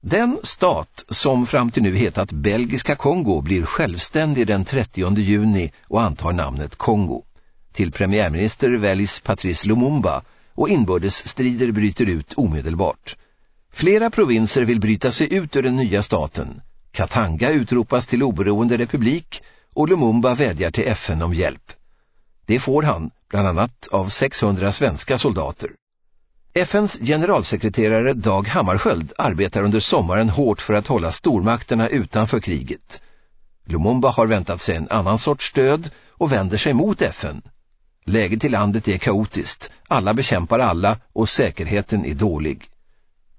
Den stat som fram till nu hetat Belgiska Kongo blir självständig den 30 juni och antar namnet Kongo. Till premiärminister väljs Patrice Lumumba och inbördesstrider bryter ut omedelbart. Flera provinser vill bryta sig ut ur den nya staten. Katanga utropas till oberoende republik och Lumumba vädjar till FN om hjälp. Det får han, bland annat av 600 svenska soldater. FNs generalsekreterare Dag Hammarskjöld arbetar under sommaren hårt för att hålla stormakterna utanför kriget. Lumumba har väntat sig en annan sorts stöd och vänder sig mot FN. Läget i landet är kaotiskt, alla bekämpar alla och säkerheten är dålig.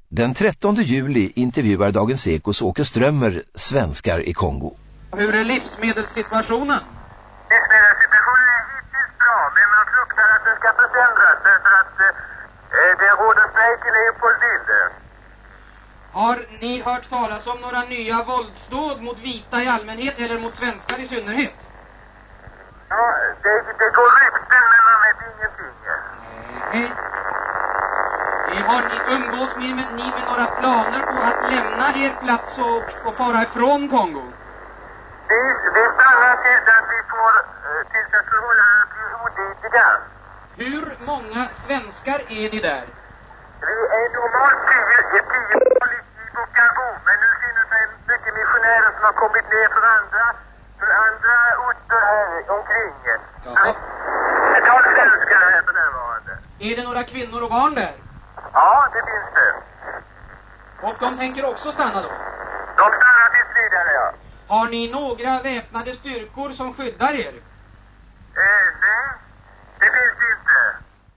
Den 13 juli intervjuar Dagens Ekos Åke Strömmer svenskar i Kongo. Hur är livsmedelssituationen? Livsmedelssituationen är hittills bra, men man fruktar att den ska försämras därför att eh, det råder strejk i Leopoldville. Har ni hört talas om några nya våldsdåd mot vita i allmänhet eller mot svenskar i synnerhet? Ja, det, det går rykten, men man vet ingenting. Nej. Eh, Har ni umgås ni med, ni med några planer på att lämna er plats och, och fara ifrån Kongo? Vi, vi stannar tills att vi får, eh, tills att förhållandena blir olidliga. Hur många svenskar är ni där? Vi är normalt tio, tiotal i, Bukavu, men nu finns det mycket missionärer som har kommit ner från andra, från andra orter här omkring. Jaha. Ett tal svenskar här för närvarande. Är det några kvinnor och barn där? Ja, det finns det. Och de tänker också stanna då? De stannar tills vidare, ja. Har ni några väpnade styrkor som skyddar er? Eh, nej, det finns det inte.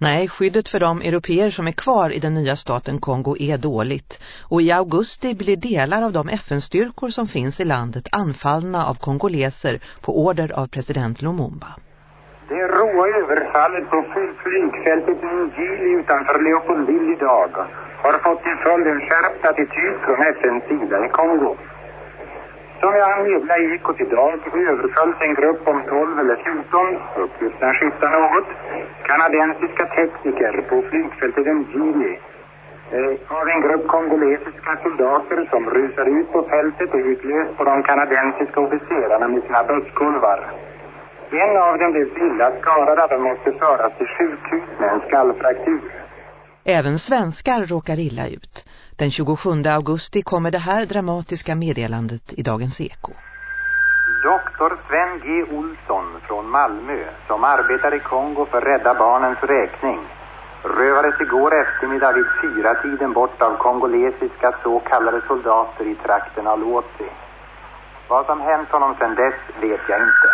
Nej, skyddet för de europeer som är kvar i den nya staten Kongo är dåligt och i augusti blir delar av de FN-styrkor som finns i landet anfallna av kongoleser på order av president Lumumba. Det råa överfallet på flygfältet Njili utanför Leopoldville idag har fått till följd en skärpt attityd från FNs sida i Kongo. Som jag meddelade i Ekot idag överfölls en grupp om 12 eller 14, uppgifterna skiftar något, kanadensiska tekniker på flygfältet Njili eh, av en grupp kongolesiska soldater som rusade ut på fältet och gick på de kanadensiska officerarna med sina bösskulvar. En av dem blev så illa skadad att han måste föras till sjukhus med en skallfraktur. Även svenskar råkar illa ut. Den 27 augusti kommer det här dramatiska meddelandet i Dagens Eko. Doktor Sven G. Olsson från Malmö, som arbetar i Kongo för Rädda Barnens räkning, rövades igår eftermiddag vid fyra tiden bort av kongolesiska så kallade soldater i trakten av Loti. Vad som hänt honom sedan dess vet jag inte.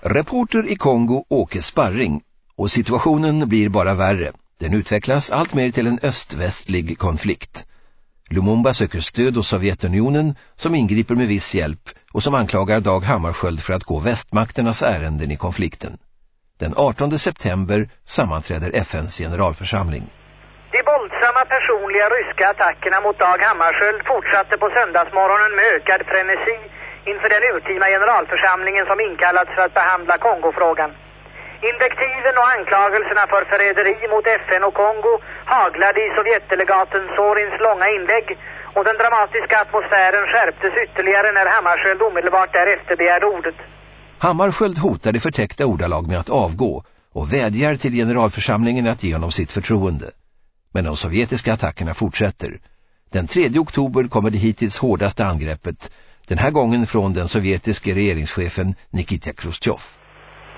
Reporter i Kongo Åke Sparring och situationen blir bara värre. Den utvecklas allt mer till en öst-västlig konflikt. Lumumba söker stöd hos Sovjetunionen som ingriper med viss hjälp och som anklagar Dag Hammarskjöld för att gå västmakternas ärenden i konflikten. Den 18 september sammanträder FNs generalförsamling. De våldsamma personliga ryska attackerna mot Dag Hammarskjöld fortsatte på söndagsmorgonen med ökad frenesi inför den urtima generalförsamlingen som inkallats för att behandla Kongofrågan. Invektiven och anklagelserna för förräderi mot FN och Kongo haglade i Sovjetdelegaten Sorins långa inlägg och den dramatiska atmosfären skärptes ytterligare när Hammarskjöld omedelbart därefter begärde ordet. Hammarskjöld hotar i förtäckta ordalag med att avgå och vädjar till generalförsamlingen att ge honom sitt förtroende. Men de sovjetiska attackerna fortsätter. Den 3 oktober kommer det hittills hårdaste angreppet, den här gången från den sovjetiske regeringschefen Nikita Khrushchev.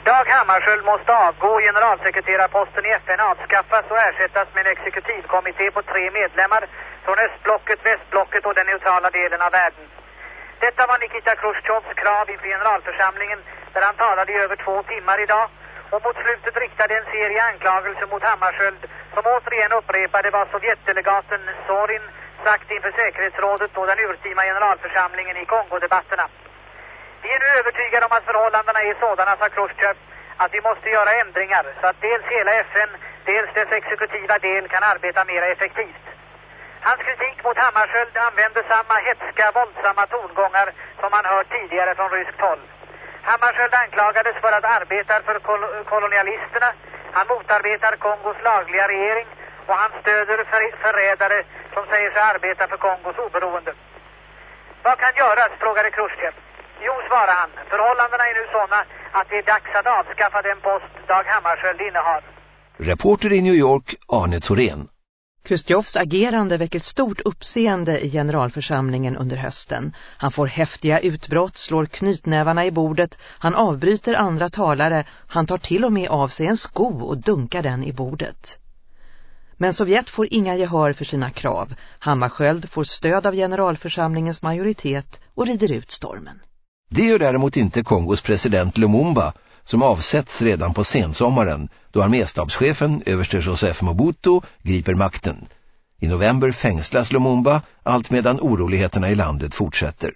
Dag Hammarskjöld måste avgå, generalsekreterarposten i FN avskaffas och ersättas med en exekutivkommitté på tre medlemmar från östblocket, västblocket och den neutrala delen av världen. Detta var Nikita Khrushchevs krav inför generalförsamlingen där han talade i över två timmar idag och mot slutet riktade en serie anklagelser mot Hammarskjöld som återigen upprepade vad Sovjetdelegaten Sorin sagt inför säkerhetsrådet och den urtima generalförsamlingen i Kongodebatterna. Vi är nu övertygade om att förhållandena är sådana, sa Khrushchev, att vi måste göra ändringar så att dels hela FN, dels dess exekutiva del kan arbeta mer effektivt. Hans kritik mot Hammarskjöld använde samma hetska, våldsamma tongångar som man hört tidigare från ryskt håll. Hammarskjöld anklagades för att arbeta för kol kolonialisterna, han motarbetar Kongos lagliga regering och han stöder för förrädare som säger sig arbeta för Kongos oberoende. Vad kan göras, frågade Khrushchev. Jo, svarade han, förhållandena är nu sådana att det är dags att avskaffa den post Dag Hammarskjöld innehar. Reporter i New York, Arne Thorén. Khrushchevs agerande väcker stort uppseende i generalförsamlingen under hösten. Han får häftiga utbrott, slår knytnävarna i bordet, han avbryter andra talare, han tar till och med av sig en sko och dunkar den i bordet. Men Sovjet får inga gehör för sina krav. Hammarskjöld får stöd av generalförsamlingens majoritet och rider ut stormen. Det gör däremot inte Kongos president Lumumba som avsätts redan på sensommaren då arméstabschefen överste Joseph Mobutu griper makten. I november fängslas Lumumba allt medan oroligheterna i landet fortsätter.